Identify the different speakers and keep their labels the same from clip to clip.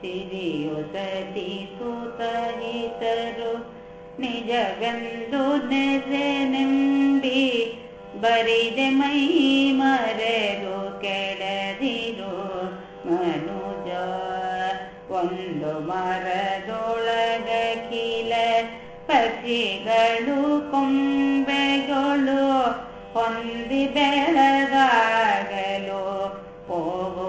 Speaker 1: ಸಿರಿಯುಸರಿ ಸುತಹಿತರು ನಿಜವೆಂದು ನೆಜನೆಂಬಿ ಬರಿದೆ ಮೈ ಮರೆರು ಕೆಡದಿರು ಮನುಜ ಒಂದು मरदोळगिल ಪಕ್ಷಿಗಳು ಕೊಂಬೆಗಳು ಹೊಂದಿ ಬೆಳಗಾಗಲು ಹೋಗು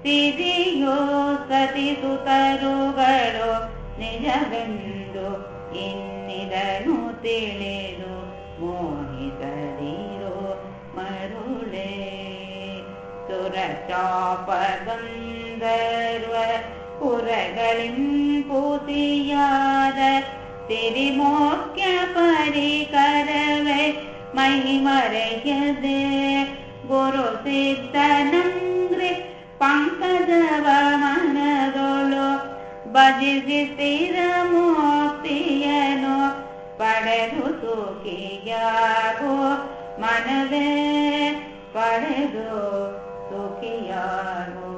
Speaker 1: ಸ್ಥಿತಿಯೋ ಸತಿಸುತರುಗಳು ನಿಜವೆಂದು ಇನ್ನಿದನು ತಿಳಿದು ಮೋಹಿಸದಿರೋ ಮರುಳೇ ಸುರಚಾಪಗಂಧರ್ವ ಪುರಗಳಿಂಪೂತಿಯಾದ ತಿರಿಮೋಕ್ಯ ಪರಿಕರವೇ ಮೈ ಮರೆಯದೆ ಗುರು ಸಿದ್ಧನಂಗ್ರೆ ಪಂಕಜವ ಮನದೊಳು ಭಜಿಸಿ ಸ್ಥಿರ ಮುಕ್ತಿಯನು ಪಡೆದು ಸುಖಿಯಾಗೋ ಮನವೇ ಪಡೆದು ಸುಖಿಯಾಗೋ